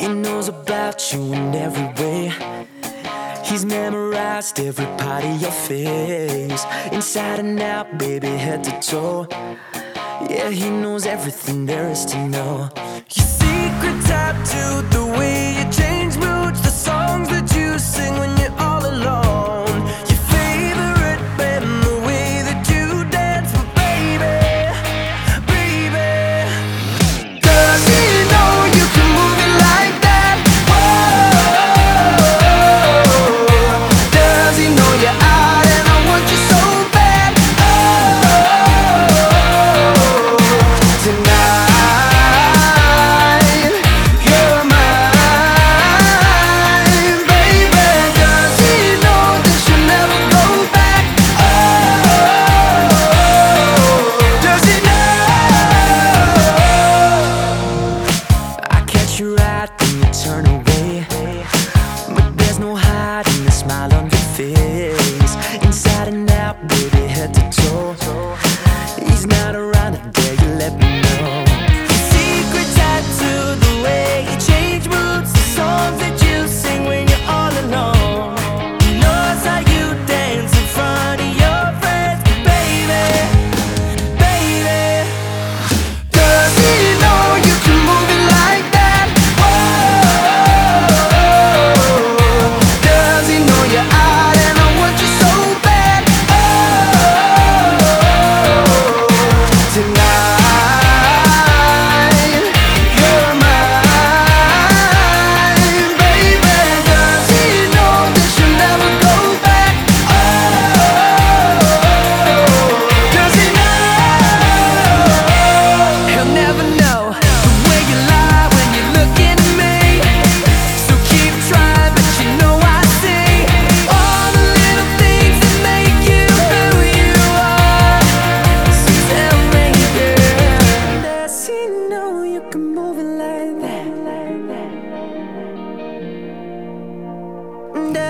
He knows about you in every way. He's memorized every part of your face, inside and out, baby, head to toe. Yeah, he knows everything there is to know. Your secret tattoo.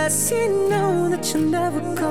does he know that you'll never go?